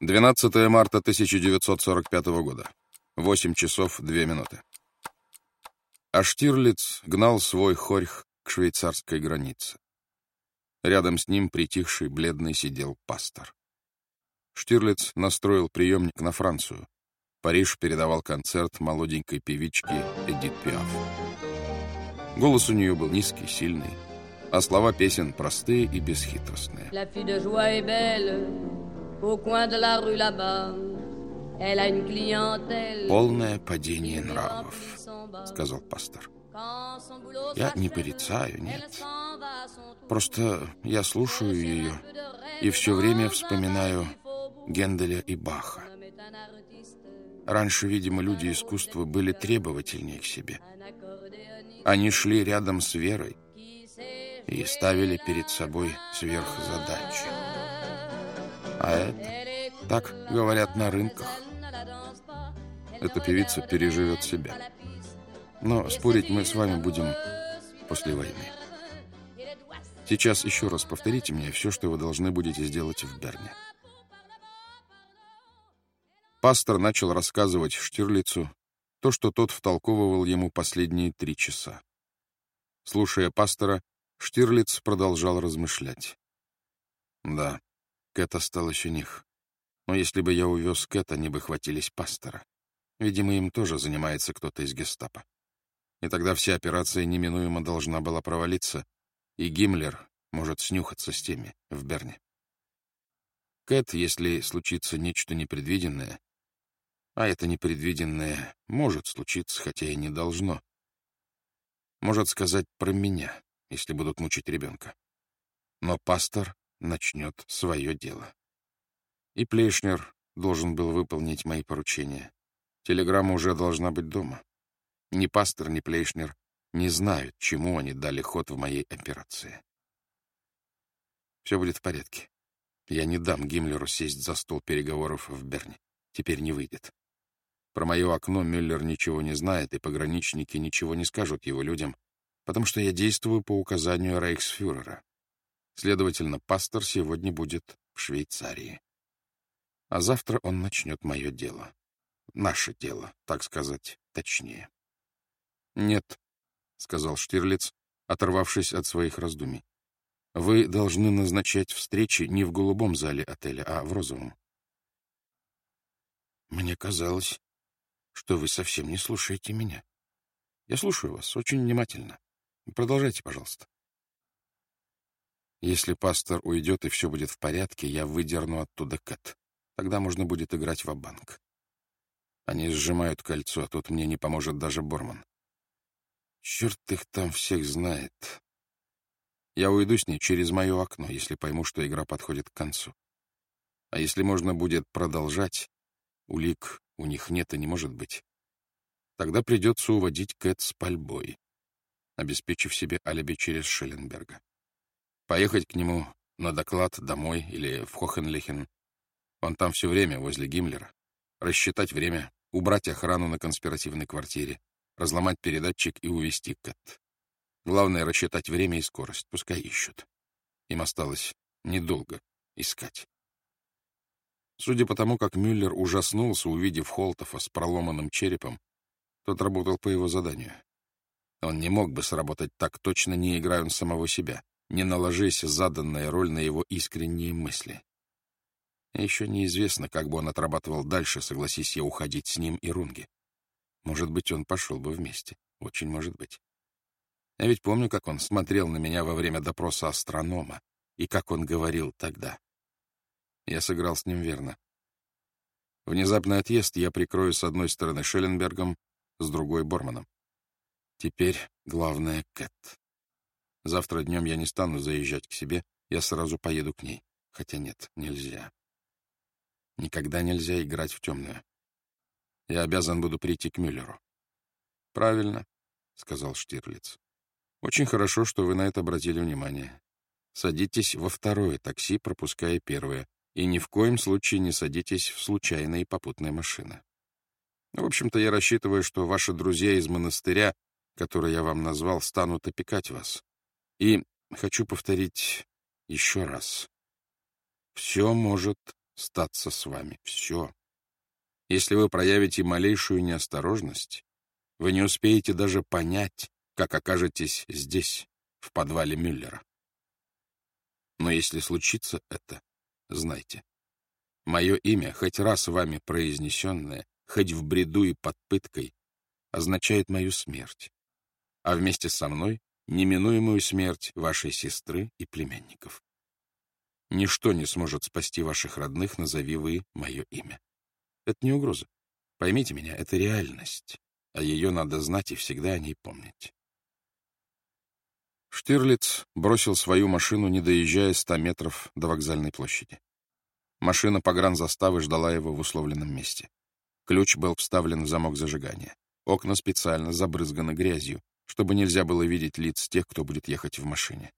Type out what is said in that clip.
12 марта 1945 года. 8 часов 2 минуты. А Штирлиц гнал свой хорьх к швейцарской границе. Рядом с ним притихший, бледный сидел пастор. Штирлиц настроил приемник на Францию. Париж передавал концерт молоденькой певички Эдит Пиаф. Голос у нее был низкий, сильный, а слова песен простые и бесхитростные. «Полное падение нравов», — сказал пастор. «Я не порицаю, нет. Просто я слушаю ее и все время вспоминаю Генделя и Баха. Раньше, видимо, люди искусства были требовательнее к себе. Они шли рядом с верой и ставили перед собой сверхзадачи. А это, так говорят на рынках. Эта певица переживет себя. Но спорить мы с вами будем после войны. Сейчас еще раз повторите мне все, что вы должны будете сделать в Берне. Пастор начал рассказывать Штирлицу то, что тот втолковывал ему последние три часа. Слушая пастора, Штирлиц продолжал размышлять. Да, Кэт осталась у них. Но если бы я увез Кэт, они бы хватились пастора. Видимо, им тоже занимается кто-то из гестапо. И тогда вся операция неминуемо должна была провалиться, и Гиммлер может снюхаться с теми в Берне. Кэт, если случится нечто непредвиденное, а это непредвиденное может случиться, хотя и не должно, может сказать про меня, если будут мучить ребенка. Но пастор начнет свое дело. И Плейшнер должен был выполнить мои поручения. Телеграмма уже должна быть дома. Ни пастор, ни Плейшнер не знают, чему они дали ход в моей операции. Все будет в порядке. Я не дам Гиммлеру сесть за стол переговоров в Берне. Теперь не выйдет. Про мое окно Мюллер ничего не знает, и пограничники ничего не скажут его людям, потому что я действую по указанию рейхсфюрера. Следовательно, пастор сегодня будет в Швейцарии. А завтра он начнет мое дело. Наше дело, так сказать, точнее. «Нет», — сказал Штирлиц, оторвавшись от своих раздумий. «Вы должны назначать встречи не в голубом зале отеля, а в розовом». «Мне казалось, что вы совсем не слушаете меня. Я слушаю вас очень внимательно. Продолжайте, пожалуйста. Если пастор уйдет и все будет в порядке, я выдерну оттуда Кэт. Тогда можно будет играть в банк Они сжимают кольцо, а тут мне не поможет даже Борман. Черт их там всех знает. Я уйду с ней через мое окно, если пойму, что игра подходит к концу. А если можно будет продолжать, улик у них нет и не может быть, тогда придется уводить Кэт с пальбой обеспечив себе алиби через Шелленберга. Поехать к нему на доклад домой или в Хохенлихен. Он там все время, возле Гиммлера. Рассчитать время, убрать охрану на конспиративной квартире, разломать передатчик и увести Кэт. Главное — рассчитать время и скорость, пускай ищут. Им осталось недолго искать. Судя по тому, как Мюллер ужаснулся, увидев Холтофа с проломанным черепом, тот работал по его заданию. Он не мог бы сработать так точно, не играя он самого себя, не наложись заданная роль на его искренние мысли. Еще неизвестно, как бы он отрабатывал дальше, согласись я уходить с ним и Рунги. Может быть, он пошел бы вместе. Очень может быть. Я ведь помню, как он смотрел на меня во время допроса астронома, и как он говорил тогда. Я сыграл с ним верно. Внезапный отъезд я прикрою с одной стороны Шелленбергом, с другой — Борманом. Теперь главное — Кэт. Завтра днем я не стану заезжать к себе, я сразу поеду к ней. Хотя нет, нельзя. Никогда нельзя играть в темную. Я обязан буду прийти к Мюллеру. — Правильно, — сказал Штирлиц. — Очень хорошо, что вы на это обратили внимание. Садитесь во второе такси, пропуская первое, и ни в коем случае не садитесь в случайные попутные машины. В общем-то, я рассчитываю, что ваши друзья из монастыря которые я вам назвал, станут опекать вас. И хочу повторить еще раз. Все может статься с вами. Все. Если вы проявите малейшую неосторожность, вы не успеете даже понять, как окажетесь здесь, в подвале Мюллера. Но если случится это, знайте, мое имя, хоть раз вами произнесенное, хоть в бреду и под пыткой, означает мою смерть, а вместе со мной неминуемую смерть вашей сестры и племянников. Ничто не сможет спасти ваших родных, назови вы мое имя. Это не угроза. Поймите меня, это реальность, а ее надо знать и всегда о ней помнить. Штирлиц бросил свою машину, не доезжая ста метров до вокзальной площади. Машина погранзаставы ждала его в условленном месте. Ключ был вставлен в замок зажигания. Окна специально забрызганы грязью, чтобы нельзя было видеть лиц тех, кто будет ехать в машине.